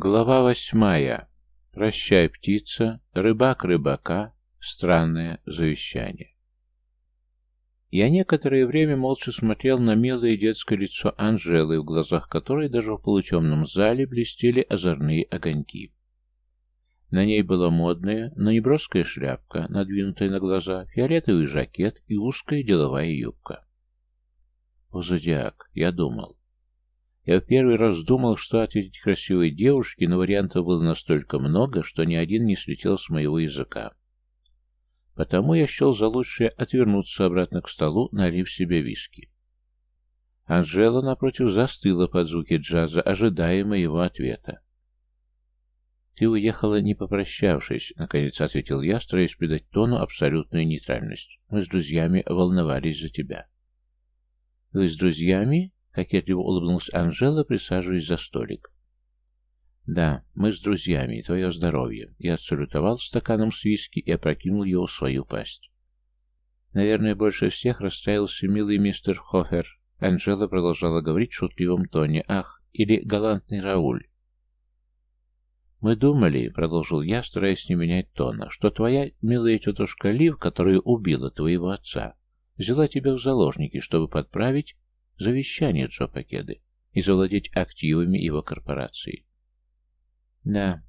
Глава восьмая. Прощай, птица, рыбак рыбака, странное завещание. Я некоторое время молча смотрел на милое детское лицо Анжелы, в глазах которой даже в полутемном зале блестели озорные огоньки. На ней была модная, но неброская шляпка, надвинутая на глаза, фиолетовый жакет и узкая деловая юбка. О, зодиак, я думал. Я в первый раз думал, что ответить красивой девушке, но вариантов было настолько много, что ни один не слетел с моего языка. Потому я счел за лучшее отвернуться обратно к столу, налив себе виски. Анжела, напротив, застыла под звуки джаза, ожидая моего ответа. «Ты уехала, не попрощавшись», — наконец ответил я, стараясь придать тону абсолютную нейтральность. «Мы с друзьями волновались за тебя». «Вы с друзьями?» Кокетливо улыбнулась Анжела, присаживаясь за столик. «Да, мы с друзьями, твое здоровье». Я отсалютовал стаканом с виски и опрокинул его в свою пасть. Наверное, больше всех расстраился милый мистер Хофер. Анжела продолжала говорить в шутливом тоне. «Ах, или галантный Рауль». «Мы думали», — продолжил я, стараясь не менять тона, «что твоя милая тетушка Лив, которая убила твоего отца, взяла тебя в заложники, чтобы подправить завещание Джо Пакеды и завладеть активами его корпорации. Да,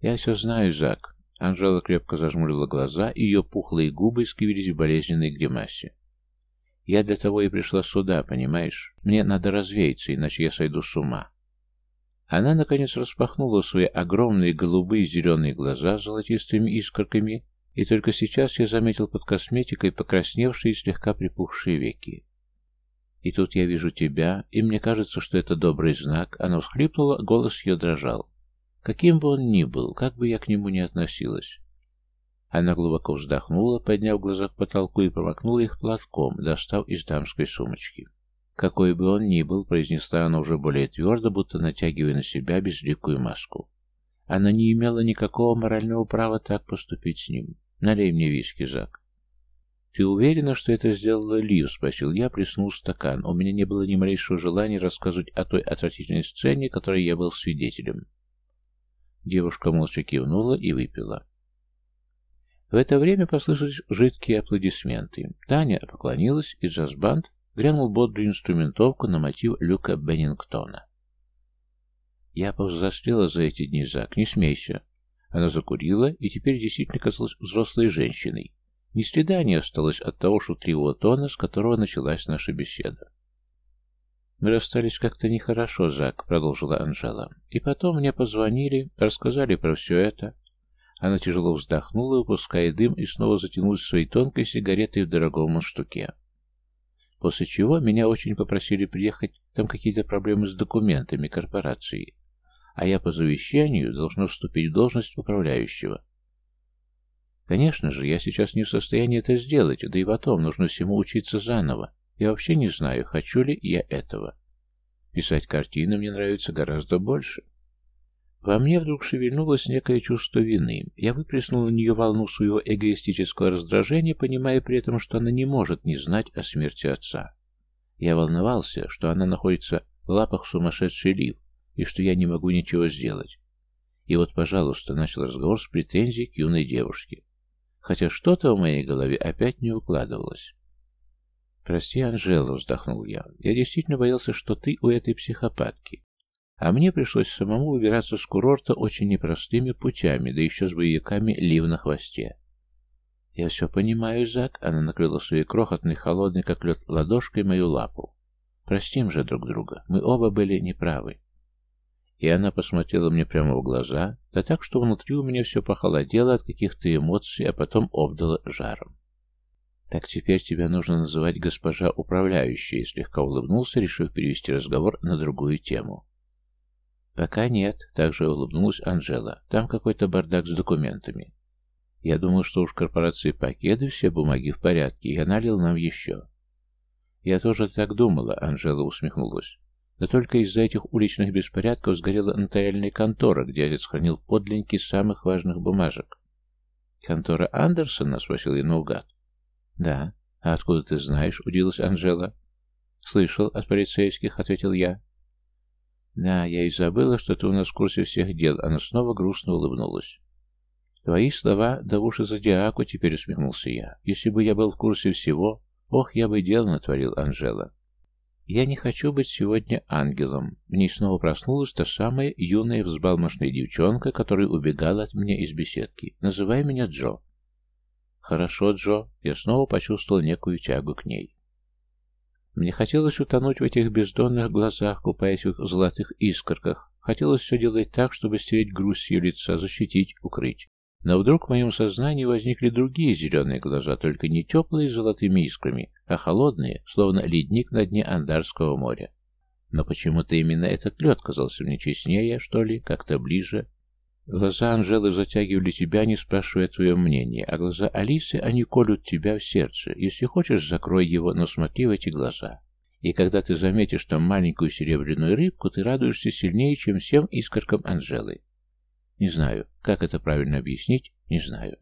я все знаю, Зак. Анжела крепко зажмурила глаза, и ее пухлые губы скривились в болезненной гримасе. Я для того и пришла сюда, понимаешь? Мне надо развеяться, иначе я сойду с ума. Она, наконец, распахнула свои огромные голубые зеленые глаза с золотистыми искорками, и только сейчас я заметил под косметикой покрасневшие и слегка припухшие веки. И тут я вижу тебя, и мне кажется, что это добрый знак. Она всхлипнула, голос ее дрожал. Каким бы он ни был, как бы я к нему ни относилась. Она глубоко вздохнула, подняв глаза к потолку и промокнула их платком, достав из дамской сумочки. «Какой бы он ни был», — произнесла она уже более твердо, будто натягивая на себя безликую маску. Она не имела никакого морального права так поступить с ним. Налей мне виски, Зак. «Ты уверена, что это сделала Лив?» — спросил я, плеснул стакан. У меня не было ни малейшего желания рассказывать о той отвратительной сцене, которой я был свидетелем. Девушка молча кивнула и выпила. В это время послышались жидкие аплодисменты. Таня поклонилась, и джаз-банд грянул бодрую инструментовку на мотив Люка Беннингтона. Я повзрослела за эти дни, Зак, не смейся. Она закурила и теперь действительно казалась взрослой женщиной. Ни следа не осталось от того шутливого тона, с которого началась наша беседа. «Мы расстались как-то нехорошо, Зак», — продолжила Анжела. «И потом мне позвонили, рассказали про все это». Она тяжело вздохнула, выпуская дым, и снова затянулась своей тонкой сигаретой в дорогом мундштуке. После чего меня очень попросили приехать, там какие-то проблемы с документами корпорации, а я по завещанию должна вступить в должность управляющего. Конечно же, я сейчас не в состоянии это сделать, да и потом нужно всему учиться заново. Я вообще не знаю, хочу ли я этого. Писать картины мне нравится гораздо больше. Во мне вдруг шевельнулось некое чувство вины. Я выплеснул на нее волну своего эгоистического раздражения, понимая при этом, что она не может не знать о смерти отца. Я волновался, что она находится в лапах сумасшедшей Лив, и что я не могу ничего сделать. И вот, пожалуйста, начал разговор с претензией к юной девушке хотя что-то в моей голове опять не укладывалось. «Прости, Анжела», — вздохнул я. «Я действительно боялся, что ты у этой психопатки. А мне пришлось самому выбираться с курорта очень непростыми путями, да еще с боевиками Лив на хвосте». «Я все понимаю, Зак», — она накрыла своей крохотной, холодной, как лед, ладошкой мою лапу. «Простим же друг друга. Мы оба были неправы». И она посмотрела мне прямо в глаза, да так, что внутри у меня все похолодело от каких-то эмоций, а потом обдало жаром. «Так теперь тебя нужно называть госпожа управляющая», — слегка улыбнулся, решив перевести разговор на другую тему. «Пока нет», — также улыбнулась Анжела. «Там какой-то бардак с документами. Я думал, что уж корпорации Пакеды все бумаги в порядке, и я налил нам еще». «Я тоже так думала», — Анжела усмехнулась. Да только из-за этих уличных беспорядков сгорела нотариальная контора, где отец хранил подлинники самых важных бумажек. «Контора Андерсона?» — спросил я наугад. «Да. А откуда ты знаешь?» — удивилась Анжела. «Слышал от полицейских», — ответил я. Да, я и забыла, что ты у нас в курсе всех дел. Она снова грустно улыбнулась. Твои слова, да уши зодиаку, теперь усмехнулся я. Если бы я был в курсе всего, ох, я бы дел натворил Анжела. Я не хочу быть сегодня ангелом. В ней снова проснулась та самая юная взбалмошная девчонка, которая убегала от меня из беседки. Называй меня Джо. Хорошо, Джо. Я снова почувствовал некую тягу к ней. Мне хотелось утонуть в этих бездонных глазах, купаясь в их золотых искорках. Хотелось все делать так, чтобы стереть грусть с ее лица, защитить, укрыть. Но вдруг в моем сознании возникли другие зеленые глаза, только не теплые золотыми искрами, а холодные, словно ледник на дне Андарского моря. Но почему-то именно этот лед казался мне честнее, что ли, как-то ближе. Глаза Анжелы затягивали тебя, не спрашивая твое мнение, а глаза Алисы, они колют тебя в сердце. Если хочешь, закрой его, но смотри в эти глаза. И когда ты заметишь там маленькую серебряную рыбку, ты радуешься сильнее, чем всем искоркам Анжелы. Не знаю, как это правильно объяснить, не знаю.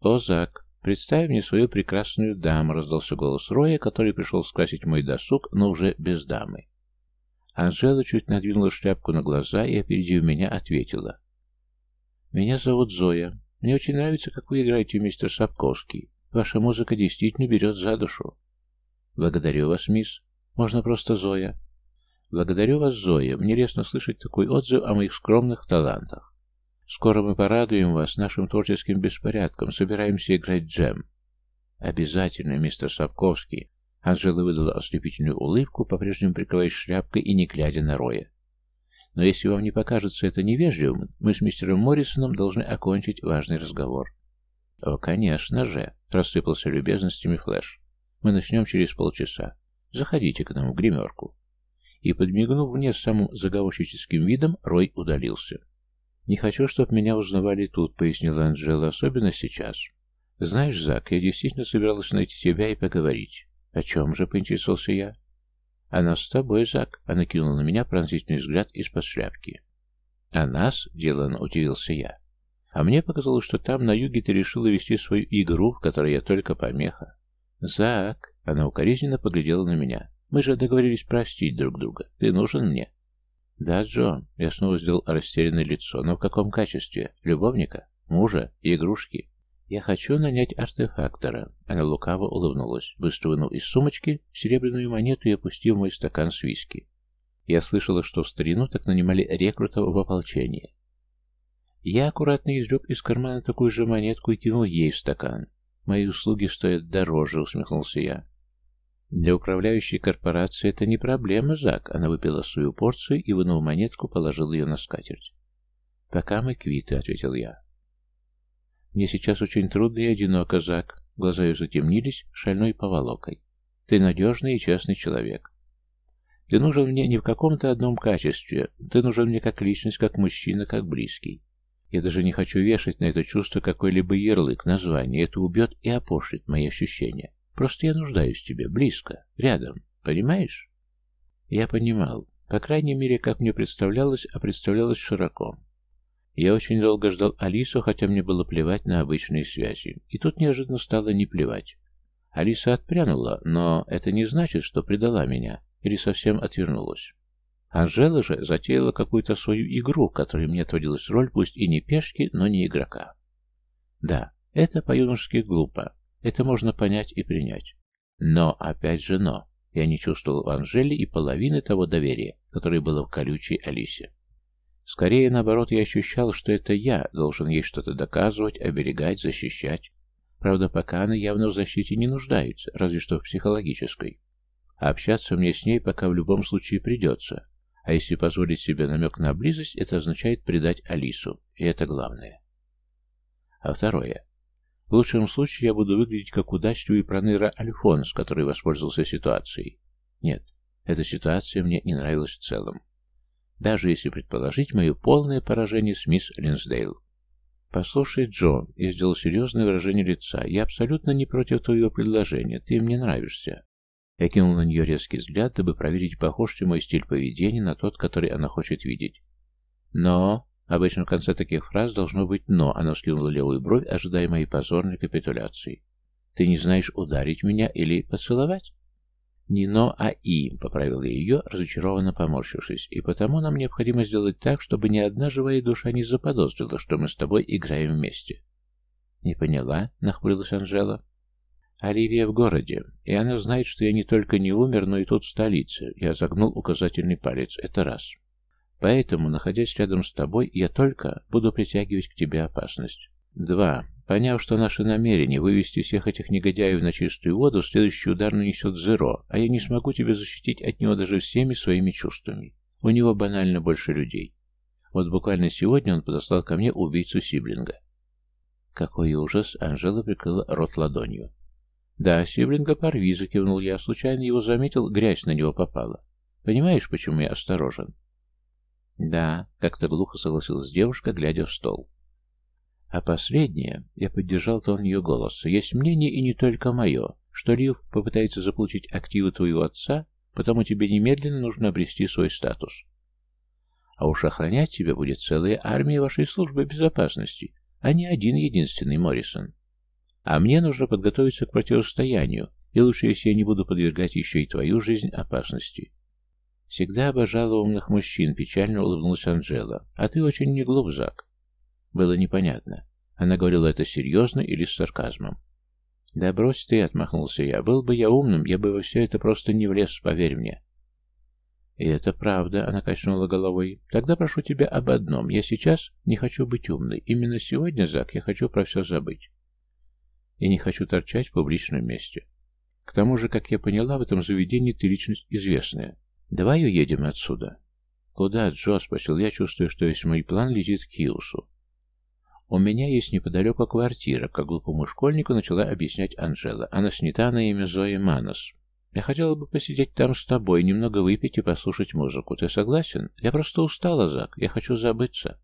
«О, Зак, представь мне свою прекрасную даму», — раздался голос Роя, который пришел скрасить мой досуг, но уже без дамы. Анжела чуть надвинула шляпку на глаза и, опередив меня, ответила. «Меня зовут Зоя. Мне очень нравится, как вы играете, мистер Сапковский. Ваша музыка действительно берет за душу». «Благодарю вас, мисс. Можно просто Зоя». «Благодарю вас, Зоя. Мне лестно слышать такой отзыв о моих скромных талантах. Скоро мы порадуем вас нашим творческим беспорядком. Собираемся играть джем. Обязательно, мистер Сапковский. Анжела выдала ослепительную улыбку, по-прежнему прикрываясь шляпкой и не глядя на Роя. Но если вам не покажется это невежливым, мы с мистером Моррисоном должны окончить важный разговор. О, конечно же, рассыпался любезностями Флэш. Мы начнем через полчаса. Заходите к нам в гримерку. И, подмигнув мне с самым заговорщическим видом, Рой удалился. «Не хочу, чтобы меня узнавали тут», — пояснила Анжела, — «особенно сейчас. Знаешь, Зак, я действительно собиралась найти тебя и поговорить». «О чем же?» — поинтересовался я. «Она с тобой, Зак», — она кинула на меня пронзительный взгляд из-под шляпки. «А нас?» — деланно удивился я. «А мне показалось, что там, на юге, ты решила вести свою игру, в которой я только помеха». «Зак!» — она укоризненно поглядела на меня. «Мы же договорились простить друг друга. Ты нужен мне». «Да, Джон», — я снова сделал растерянное лицо, «но в каком качестве? Любовника? Мужа? Игрушки?» «Я хочу нанять артефактора». Она лукаво улыбнулась, быстро вынув из сумочки серебряную монету и опустив мой стакан с виски. Я слышала, что в старину так нанимали рекрутов в ополчение. Я аккуратно извлек из кармана такую же монетку и кинул ей в стакан. «Мои услуги стоят дороже», — усмехнулся я. Для управляющей корпорации это не проблема, Зак. Она выпила свою порцию и, вынув монетку, положила ее на скатерть. «Пока мы квиты», — ответил я. «Мне сейчас очень трудно и одиноко, Зак». Глаза ее затемнились шальной поволокой. «Ты надежный и честный человек. Ты нужен мне не в каком-то одном качестве. Ты нужен мне как личность, как мужчина, как близкий. Я даже не хочу вешать на это чувство какой-либо ярлык, название. Это убьет и опошлит мои ощущения. Просто я нуждаюсь в тебе, близко, рядом, понимаешь? Я понимал. По крайней мере, как мне представлялось, а представлялось широко. Я очень долго ждал Алису, хотя мне было плевать на обычные связи. И тут неожиданно стало не плевать. Алиса отпрянула, но это не значит, что предала меня или совсем отвернулась. Анжела же затеяла какую-то свою игру, которой мне отводилась роль пусть и не пешки, но не игрока. Да, это по-юношески глупо, это можно понять и принять. Но, опять же, но. Я не чувствовал в Анжеле и половины того доверия, которое было в колючей Алисе. Скорее, наоборот, я ощущал, что это я должен ей что-то доказывать, оберегать, защищать. Правда, пока она явно в защите не нуждается, разве что в психологической. А общаться мне с ней пока в любом случае придется. А если позволить себе намек на близость, это означает предать Алису, и это главное. А второе. В лучшем случае я буду выглядеть как удачливый проныра Альфонс, который воспользовался ситуацией. Нет, эта ситуация мне не нравилась в целом. Даже если предположить мое полное поражение с мисс Линсдейл. «Послушай, Джо», — я сделал серьезное выражение лица, — «я абсолютно не против твоего предложения, ты мне нравишься». Я кинул на нее резкий взгляд, дабы проверить, похож ли мой стиль поведения на тот, который она хочет видеть. «Но...» Обычно в конце таких фраз должно быть «но». Она вскинула левую бровь, ожидая моей позорной капитуляции. «Ты не знаешь, ударить меня или поцеловать?» «Не но, а и», — поправил я ее, разочарованно поморщившись, «и потому нам необходимо сделать так, чтобы ни одна живая душа не заподозрила, что мы с тобой играем вместе». «Не поняла?» — нахмурилась Анжела. «Оливия в городе, и она знает, что я не только не умер, но и тут в столице». Я загнул указательный палец. «Это раз. Поэтому, находясь рядом с тобой, я только буду притягивать к тебе опасность. Два. Поняв, что наше намерение вывести всех этих негодяев на чистую воду, следующий удар нанесет Зеро, а я не смогу тебя защитить от него даже всеми своими чувствами. У него банально больше людей. Вот буквально сегодня он подослал ко мне убийцу Сиблинга. Какой ужас! Анжела прикрыла рот ладонью. Да, Сиблинга порви, закивнул я. Случайно его заметил, грязь на него попала. Понимаешь, почему я осторожен? Да, как-то глухо согласилась девушка, глядя в стол. А последнее, я поддержал тон ее голоса, есть мнение, и не только мое, что Рив попытается заполучить активы твоего отца, потому тебе немедленно нужно обрести свой статус. А уж охранять тебя будет целая армия вашей службы безопасности, а не один единственный Моррисон. А мне нужно подготовиться к противостоянию, и лучше, если я не буду подвергать еще и твою жизнь опасности. Всегда обожала умных мужчин, печально улыбнулась Анжела. А ты очень не глуп, Зак. Было непонятно. Она говорила это серьезно или с сарказмом. «Да брось ты», — отмахнулся я. «Был бы я умным, я бы во все это просто не влез, поверь мне». «И это правда», — она качнула головой. «Тогда прошу тебя об одном. Я сейчас не хочу быть умной. Именно сегодня, Зак, я хочу про все забыть. И не хочу торчать в публичном месте. К тому же, как я поняла, в этом заведении ты личность известная. Давай уедем отсюда». «Куда, Джо?» — спросил я, чувствуя, что весь мой план летит к Киусу. «У меня есть неподалеку квартира», — как глупому школьнику начала объяснять Анжела. «Она снята на имя Зои Манос. Я хотела бы посидеть там с тобой, немного выпить и послушать музыку. Ты согласен? Я просто устала, Зак. Я хочу забыться».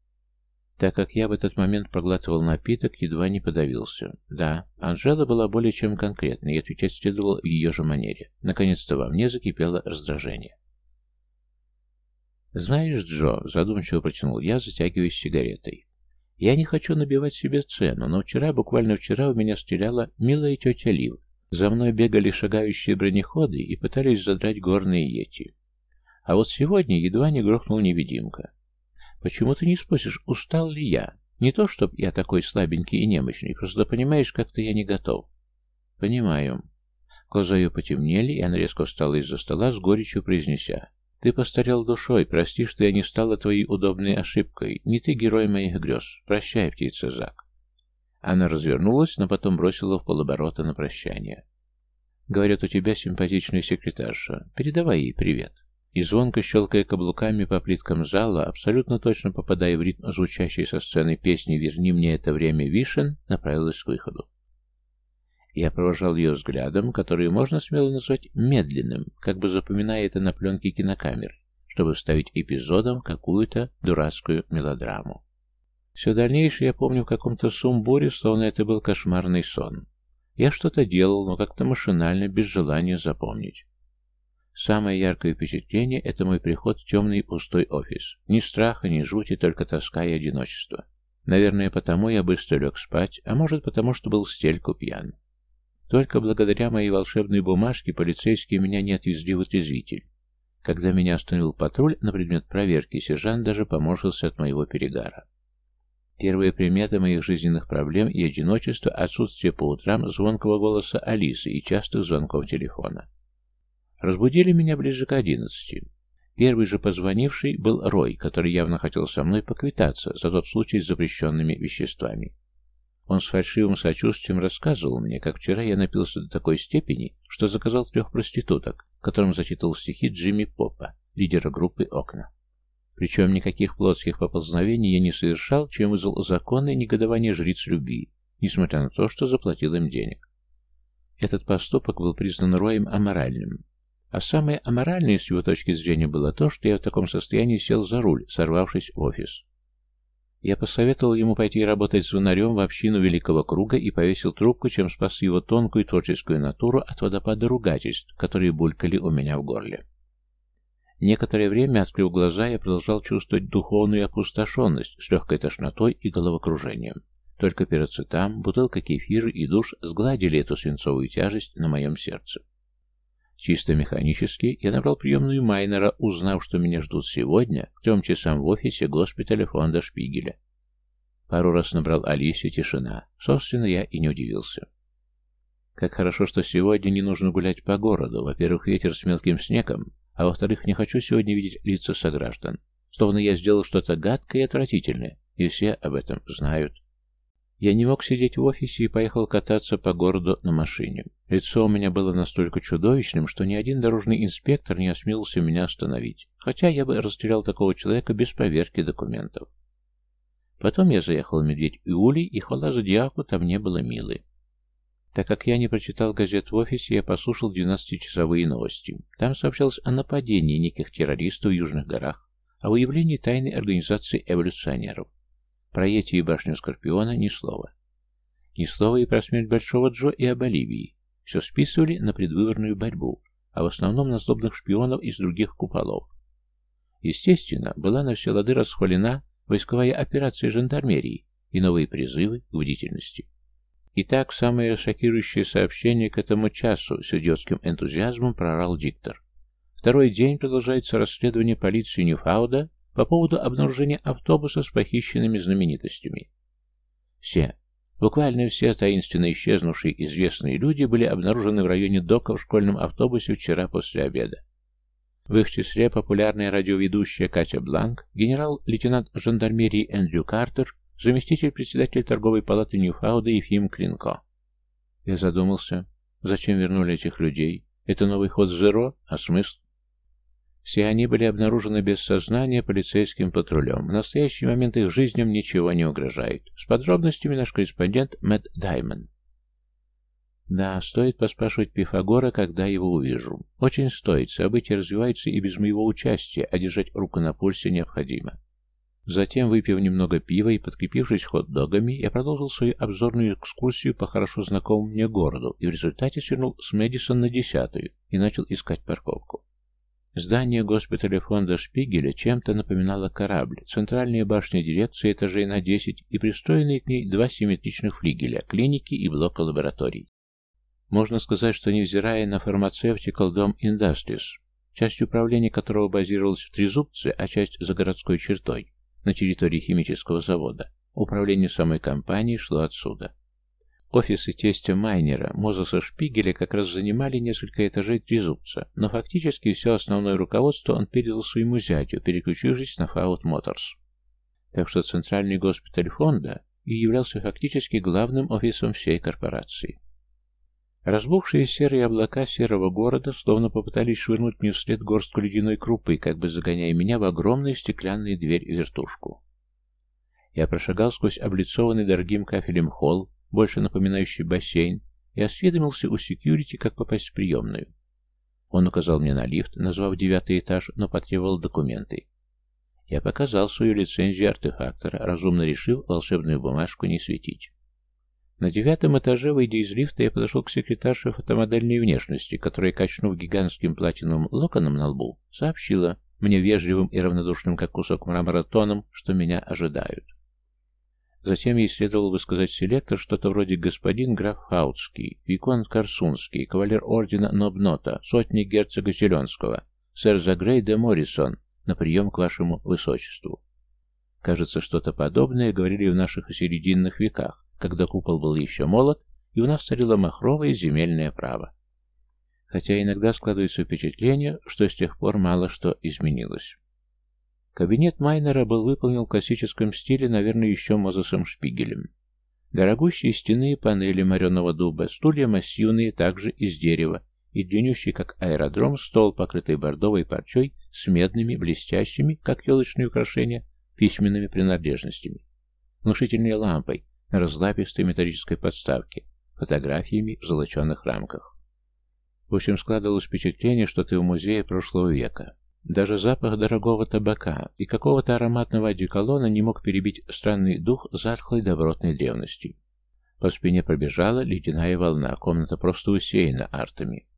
Так как я в этот момент проглатывал напиток, едва не подавился. Да, Анжела была более чем конкретной, и отвечать следовало в ее же манере. Наконец-то во мне закипело раздражение. «Знаешь, Джо», — задумчиво протянул я, затягиваясь сигаретой, я не хочу набивать себе цену, но вчера, буквально вчера, у меня стреляла милая тетя Лив. За мной бегали шагающие бронеходы и пытались задрать горные ети. А вот сегодня едва не грохнул невидимка. Почему ты не спросишь, устал ли я? Не то, чтоб я такой слабенький и немощный, просто понимаешь, как-то я не готов. Понимаю. Глаза ее потемнели, и она резко встала из-за стола с горечью произнеся. Ты постарел душой, прости, что я не стала твоей удобной ошибкой. Не ты герой моих грез. Прощай, птица Зак. Она развернулась, но потом бросила в полоборота на прощание. Говорят, у тебя симпатичная секретарша. Передавай ей привет. И звонко щелкая каблуками по плиткам зала, абсолютно точно попадая в ритм звучащей со сцены песни «Верни мне это время вишен», направилась к выходу. Я провожал ее взглядом, который можно смело назвать медленным, как бы запоминая это на пленке кинокамер, чтобы вставить эпизодом какую-то дурацкую мелодраму. Все дальнейшее я помню в каком-то сумбуре, словно это был кошмарный сон. Я что-то делал, но как-то машинально, без желания запомнить. Самое яркое впечатление — это мой приход в темный пустой офис. Ни страха, ни жути, только тоска и одиночество. Наверное, потому я быстро лег спать, а может потому, что был стельку пьян. Только благодаря моей волшебной бумажке полицейские меня не отвезли в отрезвитель. Когда меня остановил патруль на предмет проверки, сержант даже поморщился от моего перегара. Первые приметы моих жизненных проблем и одиночества – отсутствие по утрам звонкого голоса Алисы и частых звонков телефона. Разбудили меня ближе к одиннадцати. Первый же позвонивший был Рой, который явно хотел со мной поквитаться за тот случай с запрещенными веществами. Он с фальшивым сочувствием рассказывал мне, как вчера я напился до такой степени, что заказал трех проституток, которым зачитывал стихи Джимми Попа, лидера группы «Окна». Причем никаких плотских поползновений я не совершал, чем вызвал законное негодование жриц любви, несмотря на то, что заплатил им денег. Этот поступок был признан Роем аморальным. А самое аморальное с его точки зрения было то, что я в таком состоянии сел за руль, сорвавшись в офис. Я посоветовал ему пойти работать звонарем в общину Великого Круга и повесил трубку, чем спас его тонкую творческую натуру от водопада ругательств, которые булькали у меня в горле. Некоторое время, открыв глаза, я продолжал чувствовать духовную опустошенность с легкой тошнотой и головокружением. Только пероцетам, бутылка кефира и душ сгладили эту свинцовую тяжесть на моем сердце. Чисто механически я набрал приемную Майнера, узнав, что меня ждут сегодня к трем часам в офисе госпиталя фонда Шпигеля. Пару раз набрал Алисе, тишина. Собственно, я и не удивился. Как хорошо, что сегодня не нужно гулять по городу. Во-первых, ветер с мелким снегом, а во-вторых, не хочу сегодня видеть лица сограждан. Словно я сделал что-то гадкое и отвратительное, и все об этом знают. Я не мог сидеть в офисе и поехал кататься по городу на машине. Лицо у меня было настолько чудовищным, что ни один дорожный инспектор не осмелился меня остановить, хотя я бы расстрелял такого человека без проверки документов. Потом я заехал в Медведь и Улей, и хвала зодиаку, там не было милы. Так как я не прочитал газет в офисе, я послушал 12-часовые новости. Там сообщалось о нападении неких террористов в Южных горах, о выявлении тайной организации эволюционеров. Про эти и башню Скорпиона ни слова. Ни слова и про смерть Большого Джо и о Боливии. Все списывали на предвыборную борьбу, а в основном на злобных шпионов из других куполов. Естественно, была на все лады расхвалена войсковая операция жандармерии и новые призывы к бдительности. Итак, самое шокирующее сообщение к этому часу с идиотским энтузиазмом прорал диктор. Второй день продолжается расследование полиции Ньюфауда по поводу обнаружения автобуса с похищенными знаменитостями. Все, буквально все таинственно исчезнувшие известные люди были обнаружены в районе дока в школьном автобусе вчера после обеда. В их числе популярная радиоведущая Катя Бланк, генерал-лейтенант жандармерии Эндрю Картер, заместитель председателя торговой палаты Ньюфауда Ефим Клинко. Я задумался, зачем вернули этих людей? Это новый ход Зеро, а смысл? Все они были обнаружены без сознания полицейским патрулем. В настоящий момент их жизням ничего не угрожает. С подробностями наш корреспондент Мэтт Даймон. Да, стоит поспрашивать Пифагора, когда его увижу. Очень стоит, события развиваются и без моего участия, а держать руку на пульсе необходимо. Затем, выпив немного пива и подкрепившись хот-догами, я продолжил свою обзорную экскурсию по хорошо знакомому мне городу и в результате свернул с Мэдисон на десятую и начал искать парковку. Здание госпиталя фонда Шпигеля чем-то напоминало корабль, центральная башня дирекции этажей на 10 и пристроенные к ней два симметричных флигеля, клиники и блока лабораторий. Можно сказать, что невзирая на Pharmaceutical Dome Industries, часть управления которого базировалась в Трезубце, а часть за городской чертой, на территории химического завода, управление самой компанией шло отсюда. Офисы тестя Майнера, Мозеса Шпигеля как раз занимали несколько этажей Трезубца, но фактически все основное руководство он передал своему зятю, переключившись на Фаут Моторс. Так что центральный госпиталь фонда и являлся фактически главным офисом всей корпорации. Разбухшие серые облака серого города словно попытались швырнуть мне вслед горстку ледяной крупы, как бы загоняя меня в огромную стеклянную дверь-вертушку. Я прошагал сквозь облицованный дорогим кафелем холл, больше напоминающий бассейн, и осведомился у секьюрити, как попасть в приемную. Он указал мне на лифт, назвав девятый этаж, но потребовал документы. Я показал свою лицензию артефактора, разумно решив волшебную бумажку не светить. На девятом этаже, выйдя из лифта, я подошел к секретарше фотомодельной внешности, которая, качнув гигантским платиновым локоном на лбу, сообщила мне вежливым и равнодушным, как кусок мрамора, тоном, что меня ожидают. Затем ей следовало бы сказать селектор что-то вроде «господин граф Хаутский», «виконт Корсунский», «кавалер ордена Нобнота», «сотник герцога Зеленского», «сэр Загрей де Моррисон» на прием к вашему высочеству. Кажется, что-то подобное говорили в наших серединных веках, когда купол был еще молод, и у нас царило махровое земельное право. Хотя иногда складывается впечатление, что с тех пор мало что изменилось. Кабинет Майнера был выполнен в классическом стиле, наверное, еще Мозесом Шпигелем. Дорогущие стены, панели мореного дуба, стулья массивные, также из дерева, и длиннющий, как аэродром, стол, покрытый бордовой парчой с медными, блестящими, как елочные украшения, письменными принадлежностями, внушительной лампой, на разлапистой металлической подставке, фотографиями в золоченых рамках. В общем, складывалось впечатление, что ты в музее прошлого века. Даже запах дорогого табака и какого-то ароматного одеколона не мог перебить странный дух затхлой добротной древности. По спине пробежала ледяная волна, комната просто усеяна артами.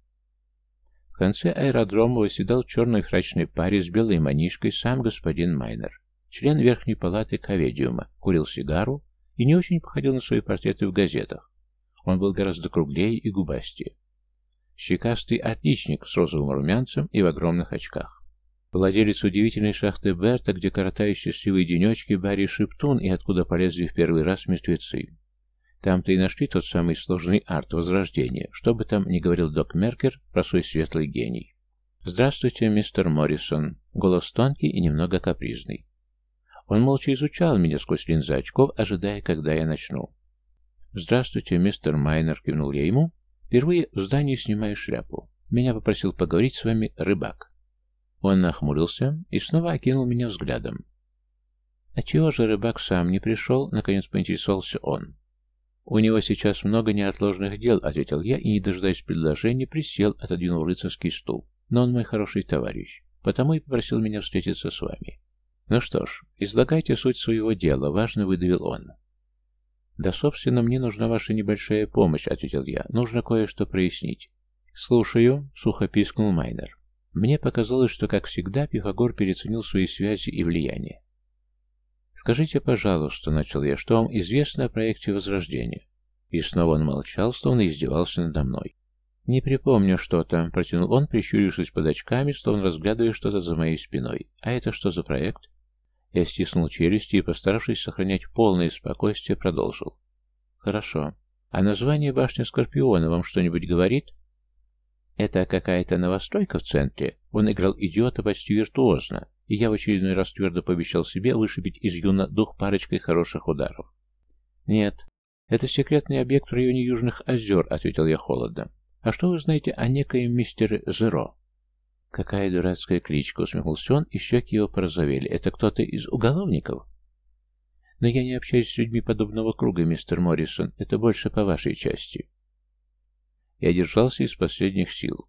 В конце аэродрома восседал в черной фрачной паре с белой манишкой сам господин Майнер, член верхней палаты Коведиума, курил сигару и не очень походил на свои портреты в газетах. Он был гораздо круглее и губастее. Щекастый отличник с розовым румянцем и в огромных очках. Владелец удивительной шахты Берта, где коротают счастливые денечки Барри Шептун и откуда полезли в первый раз мертвецы. Там-то и нашли тот самый сложный арт Возрождения, что бы там ни говорил док Меркер про свой светлый гений. «Здравствуйте, мистер Моррисон». Голос тонкий и немного капризный. Он молча изучал меня сквозь линзы очков, ожидая, когда я начну. «Здравствуйте, мистер Майнер», — кивнул я ему. «Впервые в здании снимаю шляпу. Меня попросил поговорить с вами рыбак». Он нахмурился и снова окинул меня взглядом. «А чего же рыбак сам не пришел?» — наконец поинтересовался он. «У него сейчас много неотложных дел», — ответил я и, не дожидаясь предложения, присел, отодвинул рыцарский стул. «Но он мой хороший товарищ, потому и попросил меня встретиться с вами». «Ну что ж, излагайте суть своего дела», — важно выдавил он. «Да, собственно, мне нужна ваша небольшая помощь», — ответил я. «Нужно кое-что прояснить». «Слушаю», — сухо пискнул Майнер. Мне показалось, что, как всегда, Пифагор переценил свои связи и влияние. «Скажите, пожалуйста», — начал я, — «что вам известно о проекте Возрождения?» И снова он молчал, словно издевался надо мной. «Не припомню что-то», — протянул он, прищурившись под очками, словно разглядывая что-то за моей спиной. «А это что за проект?» Я стиснул челюсти и, постаравшись сохранять полное спокойствие, продолжил. «Хорошо. А название башни Скорпиона вам что-нибудь говорит?» «Это какая-то новостройка в центре?» Он играл идиота почти виртуозно, и я в очередной раз твердо пообещал себе вышибить из Юна дух парочкой хороших ударов. «Нет, это секретный объект в районе Южных озер», — ответил я холодно. «А что вы знаете о некоем мистере Зеро?» «Какая дурацкая кличка!» — усмехнулся он, и щеки его порозовели. «Это кто-то из уголовников?» «Но я не общаюсь с людьми подобного круга, мистер Моррисон. Это больше по вашей части». Я держался из последних сил.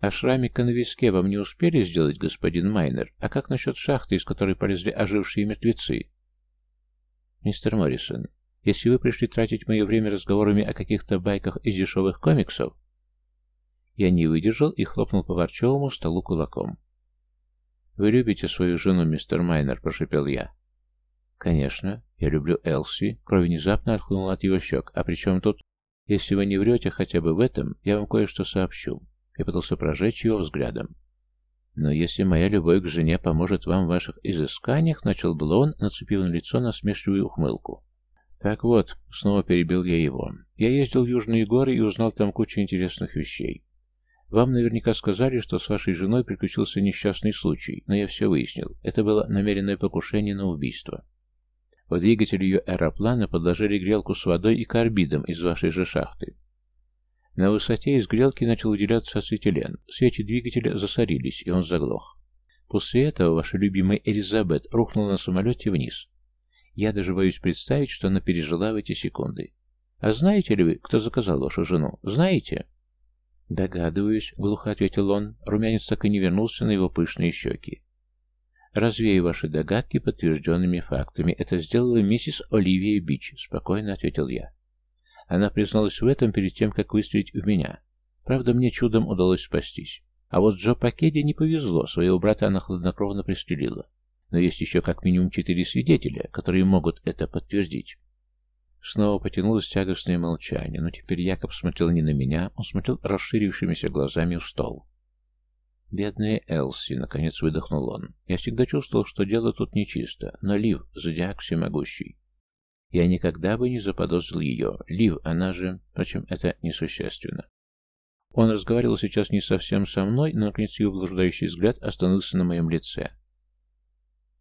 А шрамика на виске вам не успели сделать, господин Майнер? А как насчет шахты, из которой полезли ожившие мертвецы? Мистер Моррисон, если вы пришли тратить мое время разговорами о каких-то байках из дешевых комиксов... Я не выдержал и хлопнул по ворчевому столу кулаком. «Вы любите свою жену, мистер Майнер?» – прошепел я. «Конечно, я люблю Элси». Кровь внезапно отхлынула от его щек. «А при чем тут...» «Если вы не врете хотя бы в этом, я вам кое-что сообщу. Я пытался прожечь его взглядом. «Но если моя любовь к жене поможет вам в ваших изысканиях», — начал был он, нацепив на лицо насмешливую ухмылку. «Так вот», — снова перебил я его, — «я ездил в Южные горы и узнал там кучу интересных вещей. Вам наверняка сказали, что с вашей женой приключился несчастный случай, но я все выяснил. Это было намеренное покушение на убийство. В двигатель ее аэроплана подложили грелку с водой и карбидом из вашей же шахты. На высоте из грелки начал выделяться ацетилен. Свечи двигателя засорились, и он заглох. После этого ваша любимая Элизабет рухнула на самолете вниз. Я даже боюсь представить, что она пережила в эти секунды. А знаете ли вы, кто заказал вашу жену? Знаете? Догадываюсь, глухо ответил он. Румянец так и не вернулся на его пышные щеки. «Развею ваши догадки подтвержденными фактами. Это сделала миссис Оливия Бич», — спокойно ответил я. Она призналась в этом перед тем, как выстрелить в меня. Правда, мне чудом удалось спастись. А вот Джо Пакеде не повезло, своего брата она хладнокровно пристрелила. Но есть еще как минимум четыре свидетеля, которые могут это подтвердить. Снова потянулось тягостное молчание, но теперь Якоб смотрел не на меня, он смотрел расширившимися глазами в стол. «Бедная Элси», — наконец выдохнул он. «Я всегда чувствовал, что дело тут нечисто, но Лив, зодиак всемогущий. Я никогда бы не заподозрил ее. Лив, она же... Впрочем, это несущественно. Он разговаривал сейчас не совсем со мной, но, наконец, его блуждающий взгляд остановился на моем лице.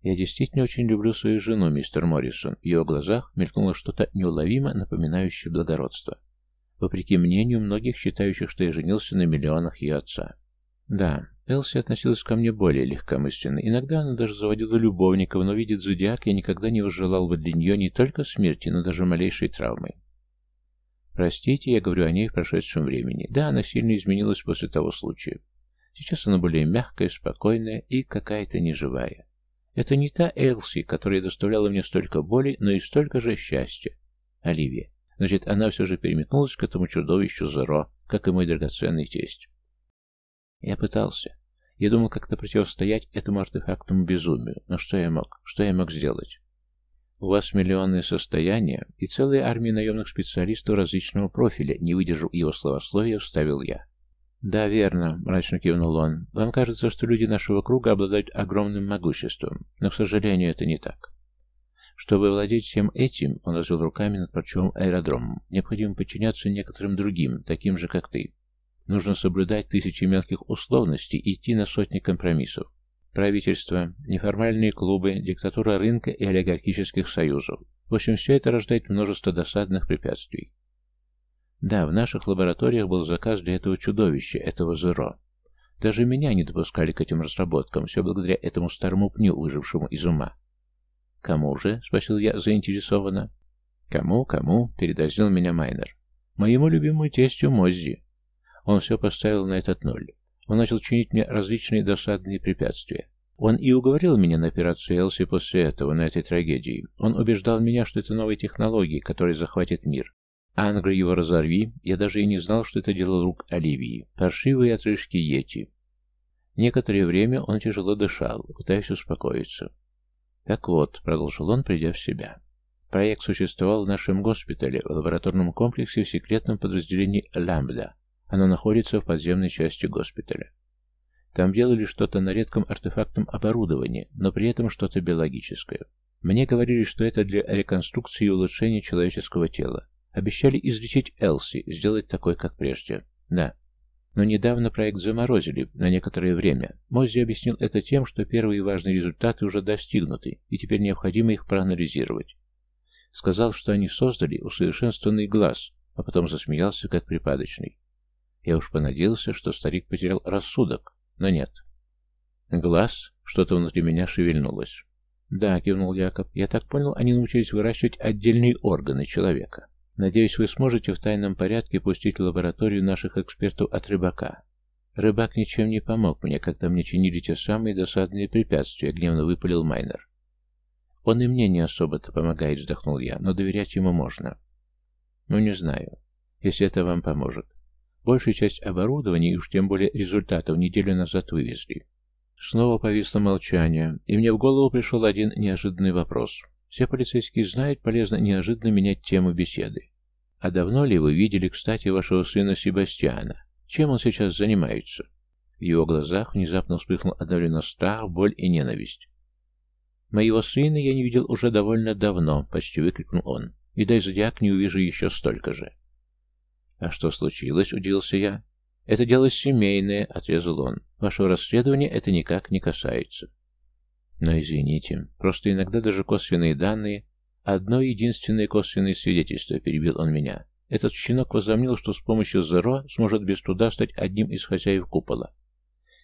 «Я действительно очень люблю свою жену, мистер Моррисон». В его глазах мелькнуло что-то неуловимо напоминающее благородство. Вопреки мнению многих, считающих, что я женился на миллионах ее отца. Да, Элси относилась ко мне более легкомысленно. Иногда она даже заводила любовников, но видит зодиак, я никогда не возжелал бы для нее не только смерти, но даже малейшей травмы. Простите, я говорю о ней в прошедшем времени. Да, она сильно изменилась после того случая. Сейчас она более мягкая, спокойная и какая-то неживая. Это не та Элси, которая доставляла мне столько боли, но и столько же счастья. Оливия. Значит, она все же переметнулась к этому чудовищу Зеро, как и мой драгоценный тесть. Я пытался. Я думал как-то противостоять этому артефактному безумию. Но что я мог? Что я мог сделать? У вас миллионное состояние и целая армия наемных специалистов различного профиля, не выдержав его словословия, вставил я. «Да, верно», — мрачно кивнул он. «Вам кажется, что люди нашего круга обладают огромным могуществом, но, к сожалению, это не так. Чтобы владеть всем этим, он развел руками над парчевым аэродромом, необходимо подчиняться некоторым другим, таким же, как ты. Нужно соблюдать тысячи мелких условностей и идти на сотни компромиссов. Правительство, неформальные клубы, диктатура рынка и олигархических союзов. В общем, все это рождает множество досадных препятствий. Да, в наших лабораториях был заказ для этого чудовища, этого Зеро. Даже меня не допускали к этим разработкам, все благодаря этому старому пню, выжившему из ума. «Кому же?» — спросил я заинтересованно. «Кому, кому?» — передразнил меня Майнер. «Моему любимому тестю Моззи. Он все поставил на этот ноль. Он начал чинить мне различные досадные препятствия. Он и уговорил меня на операцию Элси после этого, на этой трагедии. Он убеждал меня, что это новые технологии, которые захватят мир. Ангра его разорви, я даже и не знал, что это делал рук Оливии. Паршивые отрыжки Йети. Некоторое время он тяжело дышал, пытаясь успокоиться. Так вот, продолжил он, придя в себя. Проект существовал в нашем госпитале, в лабораторном комплексе в секретном подразделении «Лямбда». Оно находится в подземной части госпиталя. Там делали что-то на редком артефактном оборудовании, но при этом что-то биологическое. Мне говорили, что это для реконструкции и улучшения человеческого тела. Обещали излечить Элси, сделать такой, как прежде. Да, но недавно проект заморозили на некоторое время. Моззи объяснил это тем, что первые важные результаты уже достигнуты, и теперь необходимо их проанализировать. Сказал, что они создали усовершенствованный глаз, а потом засмеялся, как припадочный. Я уж понадеялся, что старик потерял рассудок, но нет. Глаз? Что-то внутри меня шевельнулось. «Да», — кивнул Якоб, — «я так понял, они научились выращивать отдельные органы человека». Надеюсь, вы сможете в тайном порядке пустить в лабораторию наших экспертов от рыбака. Рыбак ничем не помог мне, когда мне чинили те самые досадные препятствия, гневно выпалил Майнер. Он и мне не особо-то помогает, вздохнул я, но доверять ему можно. Ну, не знаю, если это вам поможет. Большую часть оборудования и уж тем более результатов неделю назад вывезли. Снова повисло молчание, и мне в голову пришел один неожиданный вопрос. Все полицейские знают, полезно неожиданно менять тему беседы. А давно ли вы видели, кстати, вашего сына Себастьяна? Чем он сейчас занимается? В его глазах внезапно вспыхнул одновременно страх, боль и ненависть. «Моего сына я не видел уже довольно давно», — почти выкрикнул он. «И дай зодиак не увижу еще столько же». «А что случилось?» — удивился я. «Это дело семейное», — отрезал он. «Вашего расследования это никак не касается». Но извините, просто иногда даже косвенные данные... Одно единственное косвенное свидетельство, перебил он меня. Этот щенок возомнил, что с помощью Зеро сможет без труда стать одним из хозяев купола.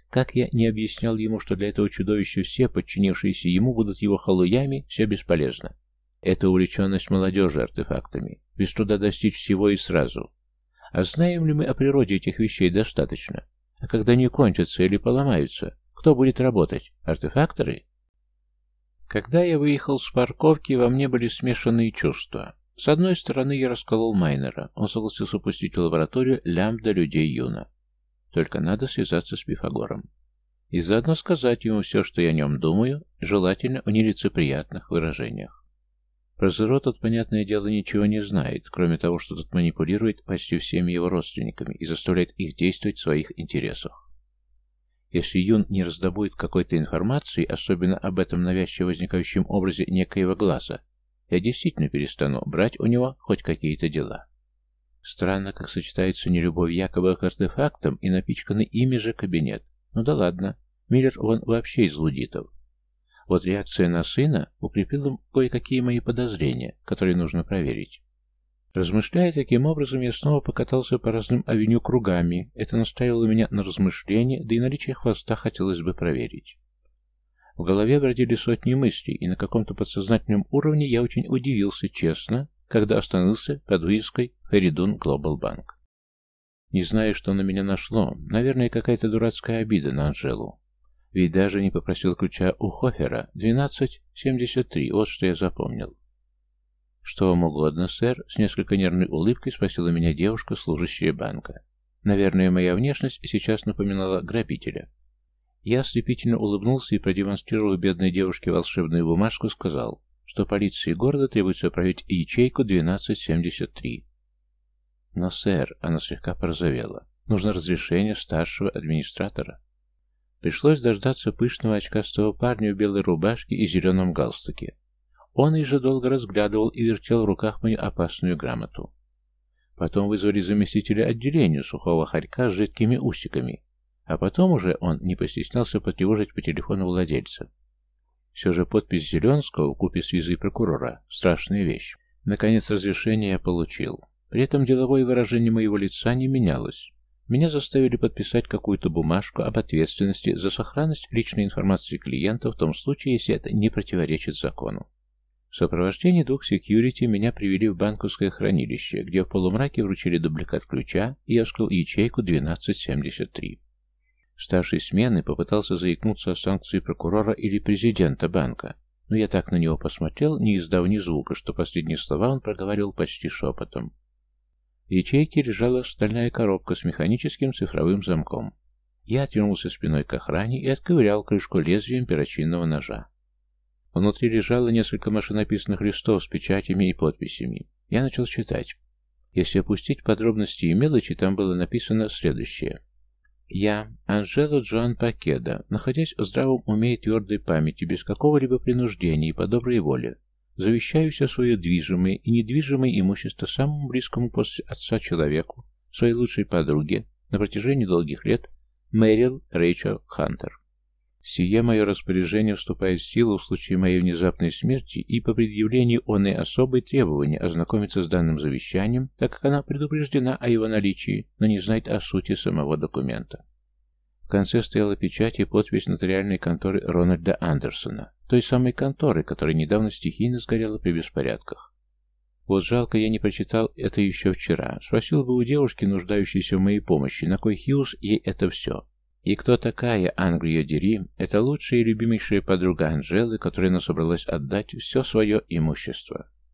Как я не объяснял ему, что для этого чудовища все, подчинившиеся ему, будут его халуями, все бесполезно. Это увлеченность молодежи артефактами. Без труда достичь всего и сразу. А знаем ли мы о природе этих вещей достаточно? А когда они кончатся или поломаются, кто будет работать? Артефакторы? Когда я выехал с парковки, во мне были смешанные чувства. С одной стороны, я расколол Майнера. Он согласился упустить лабораторию лямбда людей Юна. Только надо связаться с Пифагором. И заодно сказать ему все, что я о нем думаю, желательно в нелицеприятных выражениях. Про Зеро тот, понятное дело, ничего не знает, кроме того, что тот манипулирует почти всеми его родственниками и заставляет их действовать в своих интересах. Если Юн не раздобудет какой-то информации, особенно об этом навязчиво возникающем образе некоего глаза, я действительно перестану брать у него хоть какие-то дела. Странно, как сочетается нелюбовь якобы к артефактам и напичканный ими же кабинет. Ну да ладно, Миллер он вообще из лудитов. Вот реакция на сына укрепила кое-какие мои подозрения, которые нужно проверить. Размышляя таким образом, я снова покатался по разным авеню кругами. Это настраивало меня на размышления, да и наличие хвоста хотелось бы проверить. В голове бродили сотни мыслей, и на каком-то подсознательном уровне я очень удивился, честно, когда остановился под вывеской «Феридун Глобал Банк». Не знаю, что на меня нашло. Наверное, какая-то дурацкая обида на Анжелу. Ведь даже не попросил ключа у Хофера. 12.73, вот что я запомнил. «Что вам угодно, сэр?» — с несколько нервной улыбкой спросила меня девушка, служащая банка. Наверное, моя внешность сейчас напоминала грабителя. Я ослепительно улыбнулся и, продемонстрировав бедной девушке волшебную бумажку, сказал, что полиции города требуется проверить ячейку 1273. «Но, сэр», — она слегка порозовела, — Нужно разрешение старшего администратора. Пришлось дождаться пышного очкастого парня в белой рубашке и зеленом галстуке. Он и же долго разглядывал и вертел в руках мою опасную грамоту. Потом вызвали заместителя отделения сухого хорька с жидкими усиками, а потом уже он не постеснялся потревожить по телефону владельца. Все же подпись Зеленского в купе с визой прокурора – страшная вещь. Наконец разрешение я получил. При этом деловое выражение моего лица не менялось. Меня заставили подписать какую-то бумажку об ответственности за сохранность личной информации клиента в том случае, если это не противоречит закону. В сопровождении двух секьюрити меня привели в банковское хранилище, где в полумраке вручили дубликат ключа, и я вскрыл ячейку 1273. Старший смены попытался заикнуться о санкции прокурора или президента банка, но я так на него посмотрел, не издав ни звука, что последние слова он проговаривал почти шепотом. В ячейке лежала стальная коробка с механическим цифровым замком. Я отвернулся спиной к охране и отковырял крышку лезвием перочинного ножа. Внутри лежало несколько машинописных листов с печатями и подписями. Я начал читать. Если опустить подробности и мелочи, там было написано следующее. «Я, Анжела Джоан Пакеда, находясь в здравом уме и твердой памяти, без какого-либо принуждения и по доброй воле, Завещаю все свое движимое и недвижимое имущество самому близкому после отца человеку, своей лучшей подруге, на протяжении долгих лет, Мэрил Рэйчел Хантер. Сие мое распоряжение вступает в силу в случае моей внезапной смерти и по предъявлению оной особой требования ознакомиться с данным завещанием, так как она предупреждена о его наличии, но не знает о сути самого документа. В конце стояла печать и подпись нотариальной конторы Рональда Андерсона, той самой конторы, которая недавно стихийно сгорела при беспорядках. Вот жалко, я не прочитал это еще вчера. Спросил бы у девушки, нуждающейся в моей помощи, на кой Хьюз ей это все. И кто такая Англия Дери? Это лучшая и любимейшая подруга Анжелы, которой она собралась отдать все свое имущество.